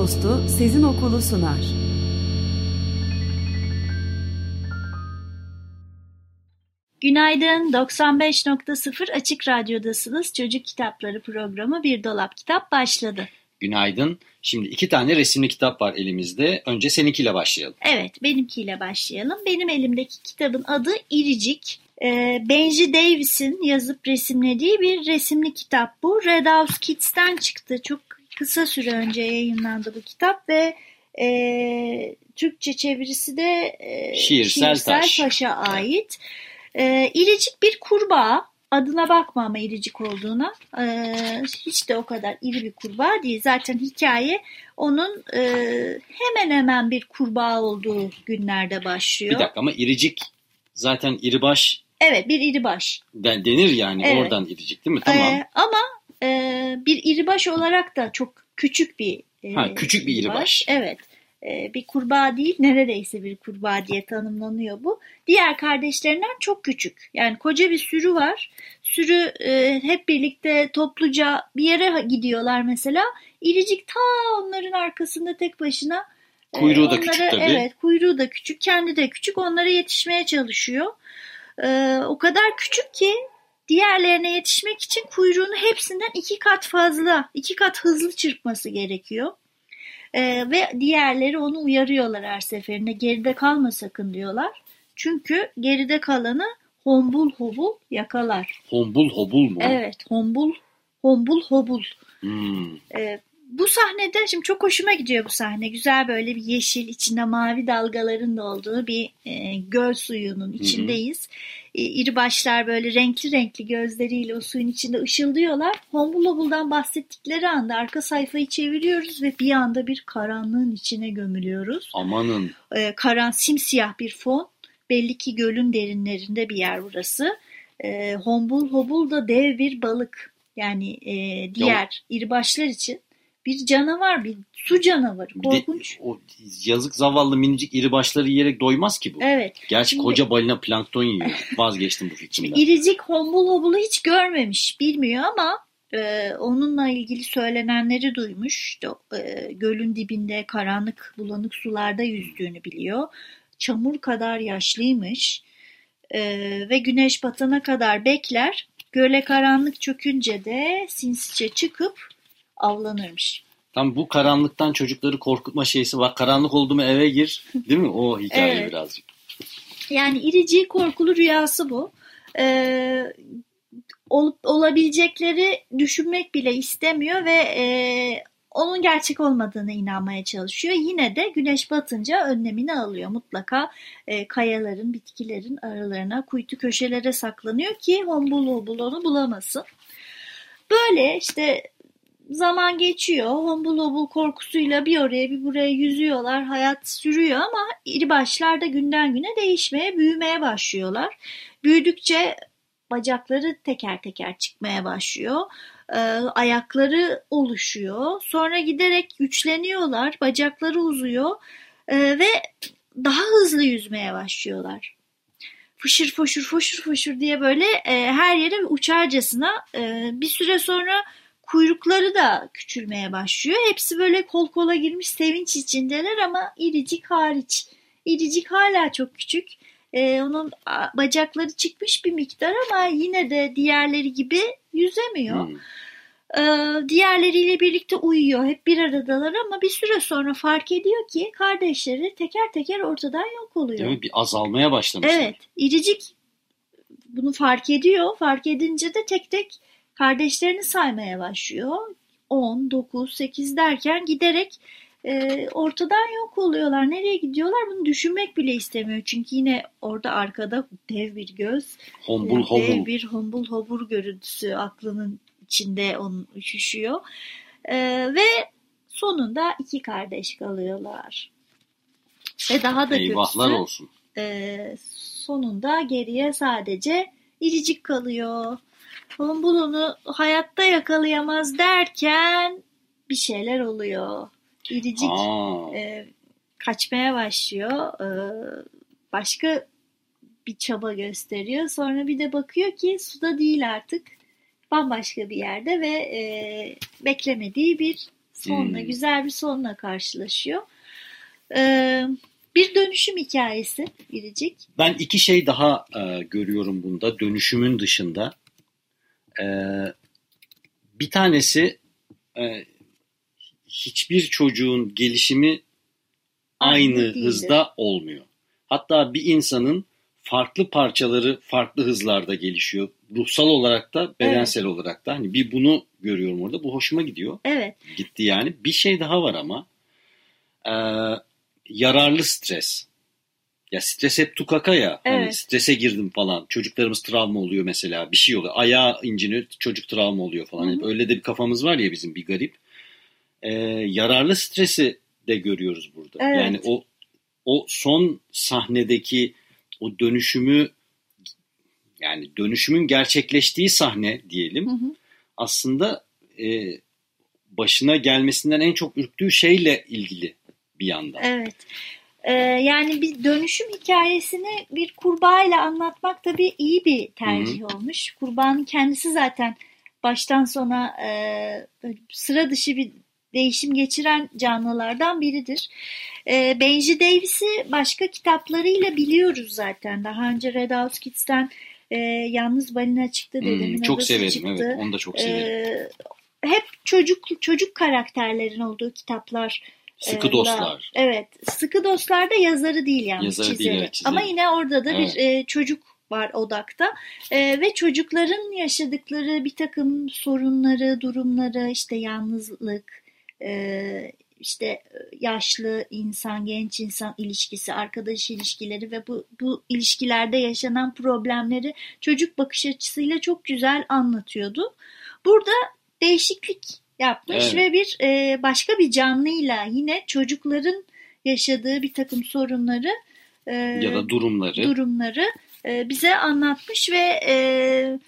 Dostu Sezin Okulu sunar. Günaydın, 95.0 Açık Radyo'dasınız. Çocuk Kitapları programı Bir Dolap Kitap başladı. Günaydın. Şimdi iki tane resimli kitap var elimizde. Önce seninkiyle başlayalım. Evet, benimkiyle başlayalım. Benim elimdeki kitabın adı İricik. Ee, Benji Davis'in yazıp resimlediği bir resimli kitap bu. Red House Kids'ten çıktı. Çok kısa süre önce yayınlandı bu kitap ve e, Türkçe çevirisi de e, Şiirsel Taş. Taş'a ait. E, İricik bir kurbağa. Adına bakma ama iricik olduğuna. E, hiç de o kadar iri bir kurbağa değil. Zaten hikaye onun e, hemen hemen bir kurbağa olduğu günlerde başlıyor. Bir dakika ama iricik zaten iribaş Evet bir iribaş. den- denir yani Evet. oradan iricik değil mi? Tamam. E, ama e, bir iribaş olarak da çok küçük bir e, Ha, küçük bir iribaş. Evet. E, bir kurbağa değil neredeyse bir kurbağa diye tanımlanıyor bu. Diğer kardeşlerinden çok küçük. Yani koca bir sürü var. Sürü e, hep birlikte topluca bir yere gidiyorlar mesela. İricik ta onların arkasında tek başına. e, Kuyruğu da küçük tabii. Evet kuyruğu da küçük kendi de küçük onlara yetişmeye çalışıyor. E, o kadar küçük ki diğerlerine yetişmek için kuyruğunu hepsinden iki kat fazla, iki kat hızlı çırpması gerekiyor. Ee, ve diğerleri onu uyarıyorlar her seferinde geride kalma sakın diyorlar. Çünkü geride kalanı hombul hobul yakalar. Hombul hobul mu? Evet hombul hombul hobul. Hmm. Ee, bu sahnede şimdi çok hoşuma gidiyor bu sahne. Güzel böyle bir yeşil içinde mavi dalgaların da olduğu bir e, göl suyunun içindeyiz. E, iri başlar böyle renkli renkli gözleriyle o suyun içinde ışıldıyorlar. Hombul Hobul'dan bahsettikleri anda arka sayfayı çeviriyoruz ve bir anda bir karanlığın içine gömülüyoruz. Amanın. E, karan simsiyah bir fon. Belli ki gölün derinlerinde bir yer burası. E, Hombul Hobul da dev bir balık. Yani e, diğer iri başlar için bir canavar, bir su canavarı. Bir de Korkunç. o yazık zavallı minicik iribaşları yiyerek doymaz ki bu. Evet. Gerçi Şimdi- koca balina plankton yiyor. Vazgeçtim bu fikrimden. İricik Hombul Hobul'u hiç görmemiş, bilmiyor ama e, onunla ilgili söylenenleri duymuş. E, gölün dibinde karanlık bulanık sularda yüzdüğünü biliyor. Çamur kadar yaşlıymış E, ve güneş batana kadar bekler. Göle karanlık çökünce de sinsice çıkıp avlanırmış. Tam bu karanlıktan çocukları korkutma şeysi var. Karanlık oldu mu eve gir. Değil mi? O hikaye Evet. birazcık. Yani irici korkulu rüyası bu. Ee, olup olabilecekleri düşünmek bile istemiyor ve e, onun gerçek olmadığına inanmaya çalışıyor. Yine de güneş batınca önlemini alıyor. Mutlaka e, kayaların, bitkilerin aralarına, kuytu köşelere saklanıyor ki hombul hombul onu bulamasın. Böyle işte zaman geçiyor. Hombul korkusuyla bir oraya bir buraya yüzüyorlar. Hayat sürüyor ama iri başlar da günden güne değişmeye, büyümeye başlıyorlar. Büyüdükçe bacakları teker teker çıkmaya başlıyor. Ee, ayakları oluşuyor. Sonra giderek güçleniyorlar. Bacakları uzuyor. Ee, ve daha hızlı yüzmeye başlıyorlar. Fışır foşur foşur foşur diye böyle e, her yere uçarcasına e, bir süre sonra kuyrukları da küçülmeye başlıyor. Hepsi böyle kol kola girmiş sevinç içindeler ama iricik hariç. İricik hala çok küçük. Ee, onun bacakları çıkmış bir miktar ama yine de diğerleri gibi yüzemiyor. Hmm. Ee, diğerleriyle birlikte uyuyor. Hep bir aradalar ama bir süre sonra fark ediyor ki kardeşleri teker teker ortadan yok oluyor. Değil mi? Bir azalmaya başlamışlar. Evet, İricik bunu fark ediyor. Fark edince de tek tek kardeşlerini saymaya başlıyor. 10, 9, 8 derken giderek e, ortadan yok oluyorlar. Nereye gidiyorlar bunu düşünmek bile istemiyor. Çünkü yine orada arkada dev bir göz, Hombul dev hobul. bir hombul hobur görüntüsü aklının içinde onun üşüşüyor. E, ve sonunda iki kardeş kalıyorlar. Ve daha da Eyvahlar kötüsü olsun. e, sonunda geriye sadece iricik kalıyor. Tombul onu hayatta yakalayamaz derken bir şeyler oluyor. İricik Aa, e, kaçmaya başlıyor. E, başka bir çaba gösteriyor. Sonra bir de bakıyor ki suda değil artık. Bambaşka bir yerde ve e, beklemediği bir sonla, Hmm. güzel bir sonla karşılaşıyor. E, bir dönüşüm hikayesi Biricik. Ben iki şey daha e, görüyorum bunda dönüşümün dışında. E, bir tanesi e, hiçbir çocuğun gelişimi Aynı aynı hızda olmuyor. Hatta bir insanın farklı parçaları farklı hızlarda gelişiyor. Ruhsal olarak da bedensel olarak da. Hani bir bunu görüyorum orada. Bu hoşuma gidiyor. Evet, Gitti yani. Bir şey daha var ama. E, yararlı stres. Ya stres hep tukaka ya. Hani Evet. strese girdim falan. Çocuklarımız travma oluyor mesela. Bir şey oluyor. Ayağı inciniyor. Çocuk travma oluyor falan. Hı hı. Hep Öyle de bir kafamız var ya bizim bir garip. Ee, yararlı stresi de görüyoruz burada. Evet. Yani o o son sahnedeki o dönüşümü yani dönüşümün gerçekleştiği sahne diyelim hı hı. aslında e, başına gelmesinden en çok ürktüğü şeyle ilgili bir yandan. evet. E, yani bir dönüşüm hikayesini bir kurbağayla anlatmak tabii iyi bir tercih olmuş. Kurbağanın kendisi zaten baştan sona e, sıra dışı bir değişim geçiren canlılardan biridir. E, Benji Davis'i başka kitaplarıyla biliyoruz zaten. Daha önce Red House Kids'ten e, Yalnız Balina çıktı Hmm, dedemin çok severim çıktı. evet onu da çok severim. Ee, hep çocuk çocuk karakterlerin olduğu kitaplar. Sıkı e, dostlar. da- evet. Sıkı dostlar da yazarı değil yani Yazarı değil, çizeri. evet, çizeri. Ama yine orada da Evet. bir e, çocuk var odakta. E, ve çocukların yaşadıkları bir takım sorunları, durumları, işte yalnızlık, e, işte yaşlı insan, genç insan ilişkisi, arkadaş ilişkileri ve bu, bu ilişkilerde yaşanan problemleri çocuk bakış açısıyla çok güzel anlatıyordu. Burada değişiklik yapmış Evet. ve bir e, başka bir canlıyla yine çocukların yaşadığı bir takım sorunları e, ya da durumları. durumları e, bize anlatmış ve e,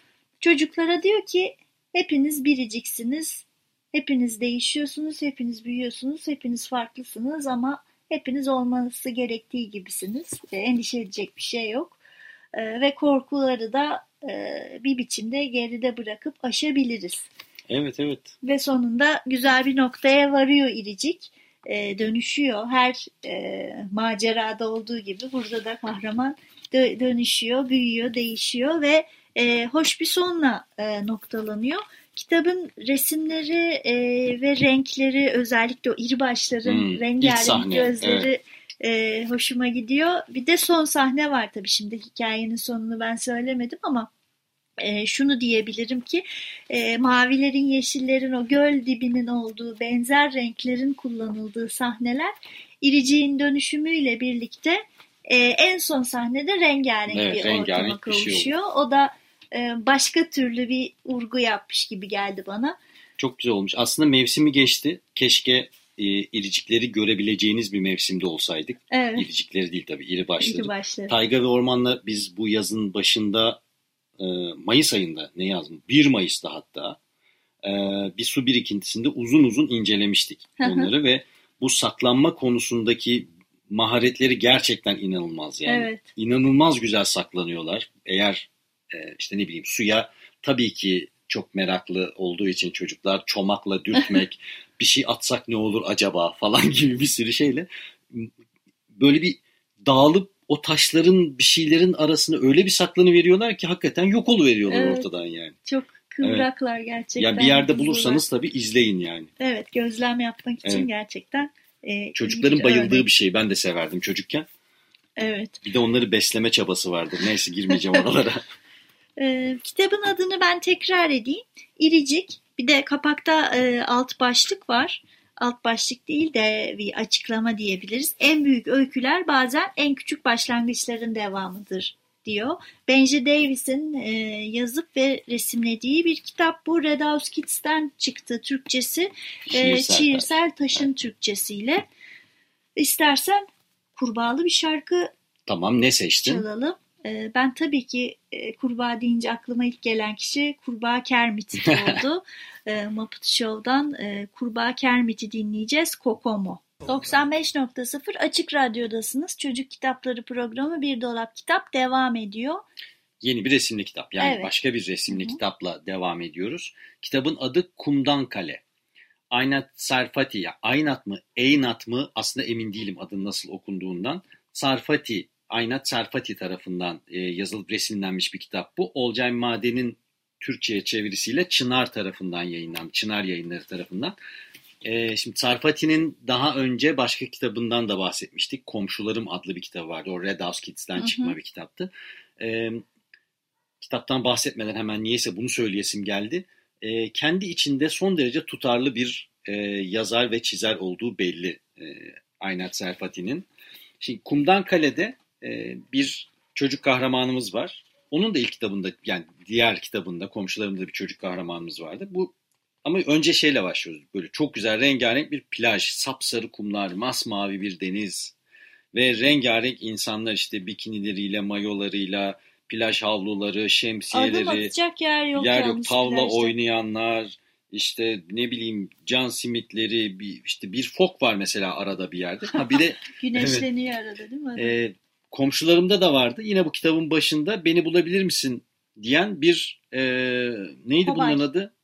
çocuklara diyor ki hepiniz biriciksiniz, hepiniz değişiyorsunuz, hepiniz büyüyorsunuz, hepiniz farklısınız ama hepiniz olması gerektiği gibisiniz. E, endişe edecek bir şey yok E, ve korkuları da e, bir biçimde geride bırakıp aşabiliriz. Evet evet. Ve sonunda güzel bir noktaya varıyor İricik. E, dönüşüyor. Her e, macerada olduğu gibi burada da kahraman dö- dönüşüyor, büyüyor, değişiyor ve e, hoş bir sonla e, noktalanıyor. Kitabın resimleri e, ve renkleri özellikle o iri başların Hmm, rengarenk gözleri e, hoşuma gidiyor. Bir de son sahne var tabii şimdi hikayenin sonunu ben söylemedim ama e, şunu diyebilirim ki e, mavilerin, yeşillerin, o göl dibinin olduğu benzer renklerin kullanıldığı sahneler iriciğin dönüşümüyle birlikte e, en son sahnede rengarenk Evet, bir rengarenk ortama şey kavuşuyor. o da e, başka türlü bir urgu yapmış gibi geldi bana. Çok güzel olmuş. Aslında mevsimi geçti. Keşke e, iricikleri görebileceğiniz bir mevsimde olsaydık. Evet. İricikleri değil tabii iri başları. İri başları. Tayga ve Orman'la biz bu yazın başında e, Mayıs ayında ne yazdım? 1 Mayıs'ta hatta e, bir su birikintisinde uzun uzun incelemiştik onları ve bu saklanma konusundaki maharetleri gerçekten inanılmaz yani. Evet. İnanılmaz güzel saklanıyorlar. Eğer e, işte ne bileyim suya tabii ki çok meraklı olduğu için çocuklar çomakla dürtmek, bir şey atsak ne olur acaba falan gibi bir sürü şeyle böyle bir dağılıp o taşların bir şeylerin arasına öyle bir saklanı veriyorlar ki hakikaten yok oluveriyorlar Evet. ortadan yani. Çok kıvraklar gerçekten. Ya bir yerde bulursanız tabii izleyin yani. Evet gözlem yapmak için Evet. gerçekten e, Çocukların bir bayıldığı örnek. bir şey. Ben de severdim çocukken. Evet. Bir de onları besleme çabası vardır. Neyse girmeyeceğim oralara. Ee, kitabın adını ben tekrar edeyim. İricik. Bir de kapakta e, alt başlık var. Alt başlık değil de bir açıklama diyebiliriz. En büyük öyküler bazen en küçük başlangıçların devamıdır diyor. Benji Davis'in e, yazıp ve resimlediği bir kitap bu. Red House Kids'ten çıktı Türkçesi. E, Şiirsel Şiirsel Taş'ın Türkçesiyle. İstersen kurbağalı bir şarkı Tamam ne seçtin? çalalım. E, ben tabii ki e, kurbağa deyince aklıma ilk gelen kişi Kurbağa Kermit oldu. e, Muppet Show'dan e, Kurbağa Kermit'i dinleyeceğiz. Kokomo. 95.0 Açık Radyo'dasınız. Çocuk Kitapları programı Bir Dolap Kitap devam ediyor. Yeni bir resimli kitap. Yani Evet. başka bir resimli Hı hı. kitapla devam ediyoruz. Kitabın adı Kumdan Kale. Aynat Sarfati ya Aynat mı Eynat mı aslında emin değilim adının nasıl okunduğundan. Sarfati Aynat Sarfati tarafından e, yazılıp resimlenmiş bir kitap bu. Olcay Maden'in Türkçe'ye çevirisiyle Çınar tarafından yayınlandı. Çınar yayınları tarafından. E, şimdi Sarfati'nin daha önce başka kitabından da bahsetmiştik. Komşularım adlı bir kitabı vardı. O Red House Kids'ten Hı hı. çıkma bir kitaptı. E, kitaptan bahsetmeden hemen niyeyse bunu söyleyesim geldi. E, kendi içinde son derece tutarlı bir e, yazar ve çizer olduğu belli e, Aynat Serfati'nin. Şimdi Kumdan Kale'de e, bir çocuk kahramanımız var. Onun da ilk kitabında yani diğer kitabında komşularımda bir çocuk kahramanımız vardı. Bu ama önce şeyle başlıyoruz. Böyle çok güzel rengarenk bir plaj, sapsarı kumlar, masmavi bir deniz ve rengarenk insanlar işte bikinileriyle, mayolarıyla, plaj havluları, Adım şemsiyeleri, atacak yer yok. yer yok tavla plajda. oynayanlar, işte ne bileyim can simitleri, bir, işte bir fok var mesela arada bir yerde. Ha bir de Güneşleniyor arada değil mi? e, komşularımda da vardı. Yine bu kitabın başında beni bulabilir misin diyen bir e, neydi Kobay. bunların adı?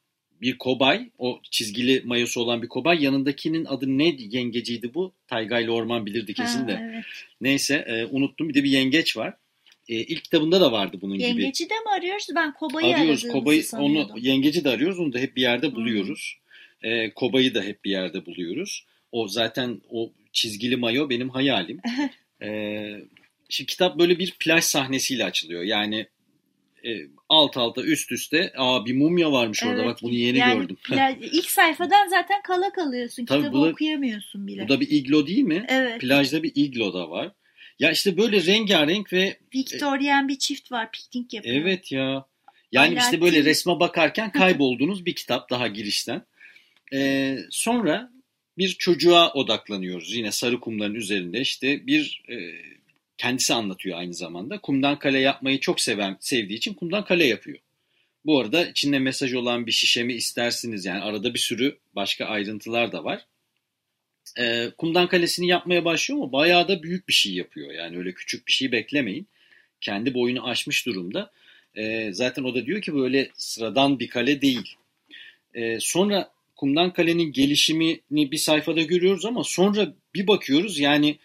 Bir kobay. O çizgili mayosu olan bir kobay. Yanındakinin adı ne yengeciydi bu? Taygaylı Orman bilirdi kesin Ha, de. evet. Neyse e, unuttum. Bir de bir yengeç var. E, ilk kitabında da vardı bunun gibi. Yengeci de mi arıyoruz? Ben kobayı Arıyoruz. Kobayı, onu yengeci de arıyoruz. Onu da hep bir yerde Hmm. buluyoruz. E, kobayı da hep bir yerde buluyoruz. O zaten o çizgili mayo benim hayalim. e, şimdi kitap böyle bir plaj sahnesiyle açılıyor. Yani e, alt alta üst üste aa bir mumya varmış orada Evet, bak bunu yeni yani gördüm. plaj- ilk sayfadan zaten kala kalıyorsun. Tabii Kitabı bu da- okuyamıyorsun bile. Bu da bir iglo değil mi? Evet. Plajda bir iglo da var. Ya işte böyle rengarenk ve Victorian bir çift var piknik yapıyor. Evet ya. Yani işte Alaaddin. böyle resme bakarken kaybolduğunuz bir kitap daha girişten. Ee, sonra bir çocuğa odaklanıyoruz. Yine sarı kumların üzerinde işte bir e, kendisi anlatıyor aynı zamanda. Kumdan kale yapmayı çok seven sevdiği için kumdan kale yapıyor. Bu arada içinde mesaj olan bir şişe mi istersiniz? Yani arada bir sürü başka ayrıntılar da var. Ee, kumdan kalesini yapmaya başlıyor ama bayağı da büyük bir şey yapıyor. Yani öyle küçük bir şey beklemeyin. Kendi boyunu aşmış durumda. Ee, zaten o da diyor ki böyle sıradan bir kale değil. Ee, sonra kumdan kalenin gelişimini bir sayfada görüyoruz ama sonra bir bakıyoruz yani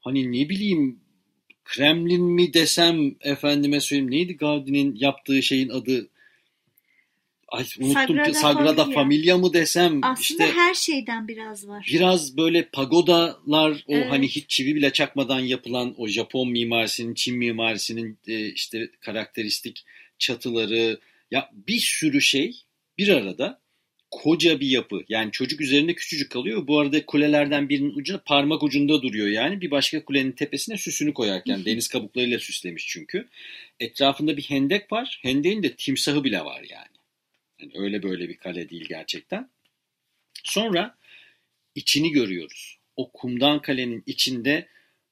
hani ne bileyim Kremlin mi desem efendime söyleyeyim neydi Gaudi'nin yaptığı şeyin adı Ay unuttum Sagrada ki Sagrada Familia. Familia mı desem Aslında işte her şeyden biraz var. biraz böyle pagodalar o Evet. hani hiç çivi bile çakmadan yapılan o Japon mimarisinin Çin mimarisinin e, işte karakteristik çatıları ya bir sürü şey bir arada koca bir yapı. Yani çocuk üzerinde küçücük kalıyor. Bu arada kulelerden birinin ucuna parmak ucunda duruyor yani. Bir başka kulenin tepesine süsünü koyarken deniz kabuklarıyla süslemiş çünkü. Etrafında bir hendek var. Hendeğin de timsahı bile var yani. yani öyle böyle bir kale değil gerçekten. Sonra içini görüyoruz. O kumdan kalenin içinde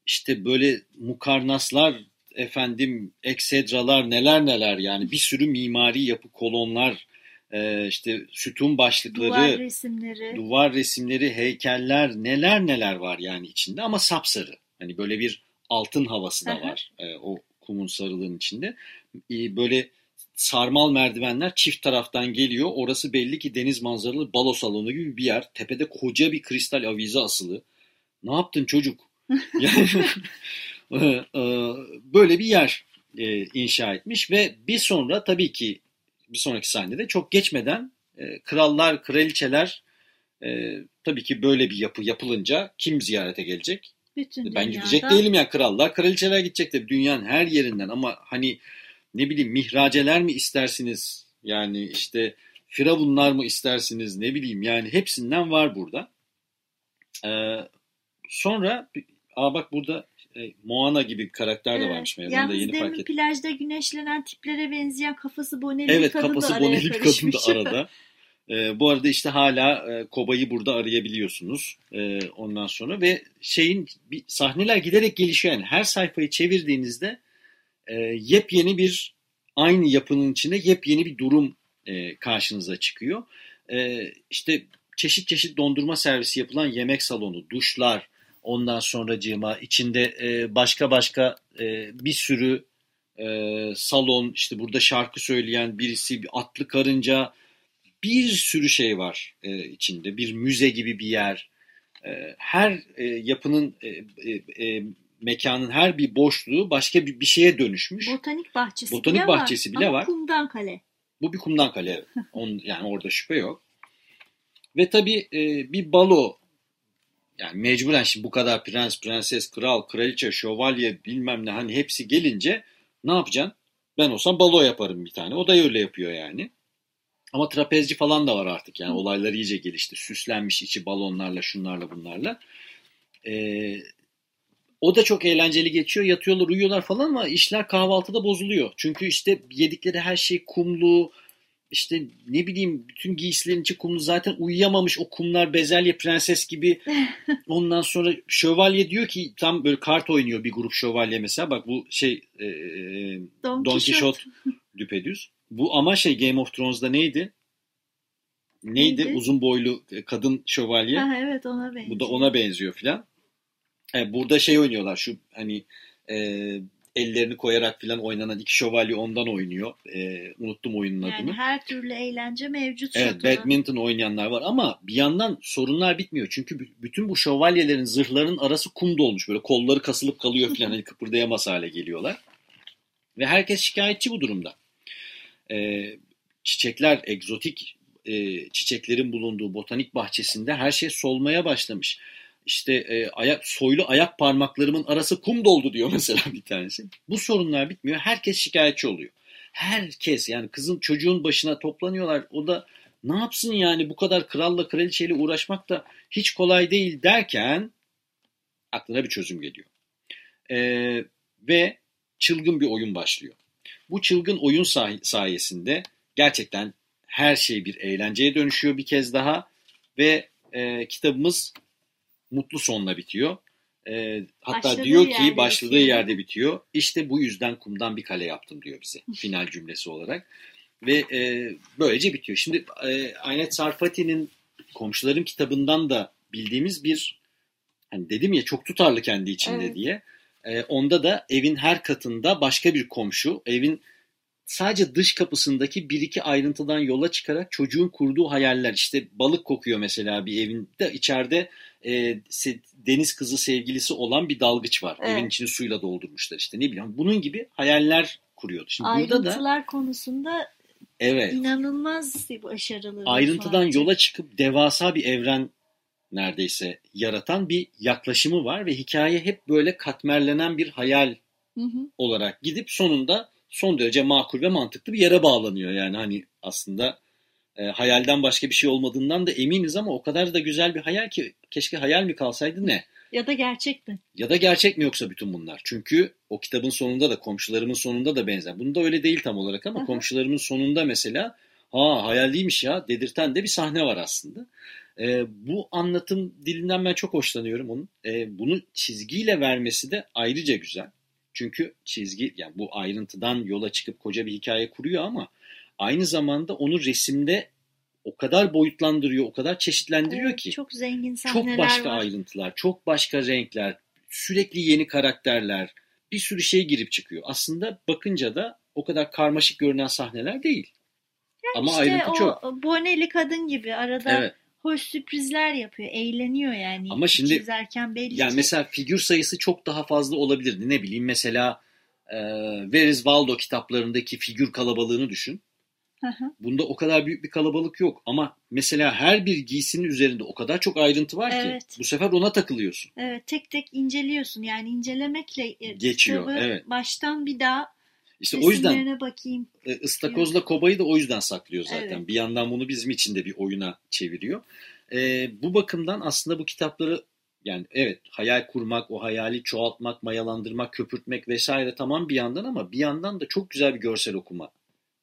işte böyle mukarnaslar, efendim eksedralar neler neler yani bir sürü mimari yapı kolonlar, e, işte sütun başlıkları, Duvar duvar, resimleri. resimleri, heykeller neler neler var yani içinde ama sapsarı. Hani böyle bir altın havası da var e, o kumun sarılığın içinde. E, böyle sarmal merdivenler çift taraftan geliyor. Orası belli ki deniz manzaralı balo salonu gibi bir yer. Tepede koca bir kristal avize asılı. Ne yaptın çocuk? Yani, e, e, böyle bir yer inşa etmiş ve bir sonra tabii ki bir sonraki sahnede çok geçmeden e, krallar, kraliçeler e, tabii ki böyle bir yapı yapılınca kim ziyarete gelecek? Bütün Ben dünyada. gidecek değilim ya krallar, kraliçeler gidecek de dünyanın her yerinden ama hani ne bileyim mihraceler mi istersiniz? Yani işte firavunlar mı istersiniz ne bileyim yani hepsinden var burada. Ee, sonra aa bak burada e, Moana gibi bir karakter de varmış. meğer. Yalnız yeni fark ettim. plajda güneşlenen tiplere benzeyen kafası boneli Evet bir kadın kafası da araya boneli bir kadın da arada. Ee, bu arada işte hala e, Kobay'ı burada arayabiliyorsunuz e, ondan sonra ve şeyin bir, sahneler giderek gelişiyor yani her sayfayı çevirdiğinizde e, yepyeni bir aynı yapının içinde yepyeni bir durum e, karşınıza çıkıyor. E, işte çeşit çeşit dondurma servisi yapılan yemek salonu, duşlar, ondan sonra cima içinde e, başka başka e, bir sürü e, salon, işte burada şarkı söyleyen birisi, bir atlı karınca, bir sürü şey var e, içinde. Bir müze gibi bir yer. E, her e, yapının, e, e, e, mekanın her bir boşluğu başka bir, bir şeye dönüşmüş. Botanik bahçesi Botanik bile bahçesi var. bile Ama var. kumdan kale. Bu bir kumdan kale. evet. On, yani orada şüphe yok. Ve tabii e, bir balo yani mecburen şimdi bu kadar prens, prenses, kral, kraliçe, şövalye bilmem ne hani hepsi gelince ne yapacaksın? Ben olsam balo yaparım bir tane. O da öyle yapıyor yani. Ama trapezci falan da var artık yani olaylar iyice gelişti. Süslenmiş içi balonlarla şunlarla bunlarla. Ee, o da çok eğlenceli geçiyor. Yatıyorlar uyuyorlar falan ama işler kahvaltıda bozuluyor. Çünkü işte yedikleri her şey kumlu. İşte ne bileyim bütün giysilerin içi kumlu. Zaten uyuyamamış o kumlar bezelye prenses gibi. Ondan sonra şövalye diyor ki tam böyle kart oynuyor bir grup şövalye mesela. Bak bu şey e, e, Don, Don Quixote. Düpedüz. Bu ama şey Game of Thrones'da neydi? Neydi? Neydi? Uzun boylu e, kadın şövalye. Ha, evet ona benziyor. Bu da ona benziyor filan. E, burada şey oynuyorlar şu hani e, ellerini koyarak filan oynanan iki şövalye ondan oynuyor. E, unuttum oyunun Yani adını. her türlü eğlence mevcut Evet şatoda. badminton oynayanlar var ama bir yandan sorunlar bitmiyor. Çünkü bütün bu şövalyelerin zırhlarının arası kum dolmuş. Böyle kolları kasılıp kalıyor filan hani kıpırdayamaz hale geliyorlar. Ve herkes şikayetçi bu durumda. Ee, çiçekler, egzotik e, çiçeklerin bulunduğu botanik bahçesinde her şey solmaya başlamış. İşte e, ayak, soylu ayak parmaklarımın arası kum doldu diyor mesela bir tanesi. Bu sorunlar bitmiyor. Herkes şikayetçi oluyor. Herkes yani kızın çocuğun başına toplanıyorlar. O da ne yapsın yani bu kadar kralla kraliçeyle uğraşmak da hiç kolay değil derken aklına bir çözüm geliyor. Ee, ve çılgın bir oyun başlıyor. Bu çılgın oyun say- sayesinde gerçekten her şey bir eğlenceye dönüşüyor bir kez daha ve e, kitabımız mutlu sonla bitiyor. E, hatta Başladığı diyor ki başladığı bitiyor. yerde bitiyor. İşte bu yüzden kumdan bir kale yaptım diyor bize final cümlesi olarak. Ve e, böylece bitiyor. Şimdi e, Aynet Sarfati'nin Komşuların kitabından da bildiğimiz bir hani dedim ya çok tutarlı kendi içinde Evet. diye. E, onda da evin her katında başka bir komşu, evin sadece dış kapısındaki bir iki ayrıntıdan yola çıkarak çocuğun kurduğu hayaller. işte balık kokuyor mesela bir evinde içeride e, deniz kızı sevgilisi olan bir dalgıç var. Evet. Evin içini suyla doldurmuşlar işte ne bileyim. Bunun gibi hayaller kuruyordu. Şimdi burada da Ayrıntılar konusunda evet inanılmaz başarılı. ayrıntıdan sanatçı. yola çıkıp devasa bir evren neredeyse yaratan bir yaklaşımı var ve hikaye hep böyle katmerlenen bir hayal Hı hı. olarak gidip sonunda son derece makul ve mantıklı bir yere bağlanıyor. Yani hani aslında e, hayalden başka bir şey olmadığından da eminiz ama o kadar da güzel bir hayal ki keşke hayal mi kalsaydı ne? Ya da gerçek mi? Ya da gerçek mi yoksa bütün bunlar? Çünkü o kitabın sonunda da komşularımın sonunda da benzer. Bunda öyle değil tam olarak ama Aha. komşularımın sonunda mesela ha hayal değilmiş ya dedirten de bir sahne var aslında. Ee, bu anlatım dilinden ben çok hoşlanıyorum onun. Ee, bunu çizgiyle vermesi de ayrıca güzel. Çünkü çizgi yani bu ayrıntıdan yola çıkıp koca bir hikaye kuruyor ama aynı zamanda onu resimde o kadar boyutlandırıyor, o kadar çeşitlendiriyor Evet, ki. Çok zengin sahneler Çok başka var. ayrıntılar, çok başka renkler, sürekli yeni karakterler, bir sürü şey girip çıkıyor. Aslında bakınca da o kadar karmaşık görünen sahneler değil. Ama işte ayrıntı o çok. boneli kadın gibi arada Evet. Hoş sürprizler yapıyor. Eğleniyor yani. Ama şimdi- çizerken belli Yani mesela figür sayısı çok daha fazla olabilirdi. Ne bileyim mesela e, Where Waldo kitaplarındaki figür kalabalığını düşün. Hı hı. Bunda o kadar büyük bir kalabalık yok. Ama mesela her bir giysinin üzerinde o kadar çok ayrıntı var ki Evet. bu sefer ona takılıyorsun. Evet tek tek inceliyorsun. Yani incelemekle e, Geçiyor, evet. baştan bir daha İşte o yüzden bakayım. E, ıstakozla kobayı da o yüzden saklıyor zaten. Evet. Bir yandan bunu bizim için de bir oyuna çeviriyor. E, bu bakımdan aslında bu kitapları Yani evet hayal kurmak, o hayali çoğaltmak, mayalandırmak, köpürtmek vesaire tamam bir yandan ama bir yandan da çok güzel bir görsel okuma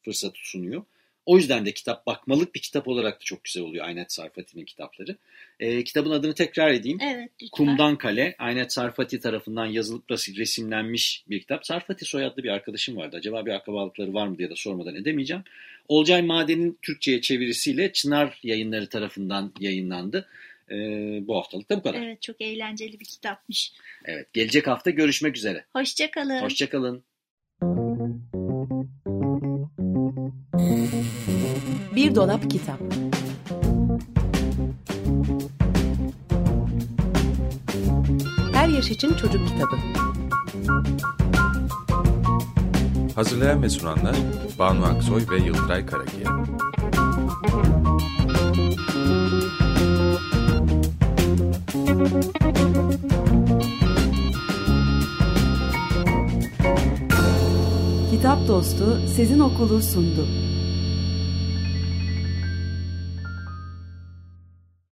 fırsatı sunuyor. O yüzden de kitap bakmalık bir kitap olarak da çok güzel oluyor Aynet Sarfati'nin kitapları. E, kitabın adını tekrar edeyim. Evet lütfen. Kumdan Kale, Aynet Sarfati tarafından yazılıp resimlenmiş bir kitap. Sarfati soyadlı bir arkadaşım vardı. Acaba bir akrabalıkları var mı diye de sormadan edemeyeceğim. Olcay Maden'in Türkçe'ye çevirisiyle Çınar yayınları tarafından yayınlandı. E, bu haftalık da bu kadar. Evet çok eğlenceli bir kitapmış. Evet, gelecek hafta görüşmek üzere. Hoşçakalın. Hoşçakalın. Bir dolap kitap. Her yaş için çocuk kitabı. Hazırlayan ve sunanlar Banu Aksoy ve Yıldıray Karakiya. Kitap Dostu Sezin Okulu sundu.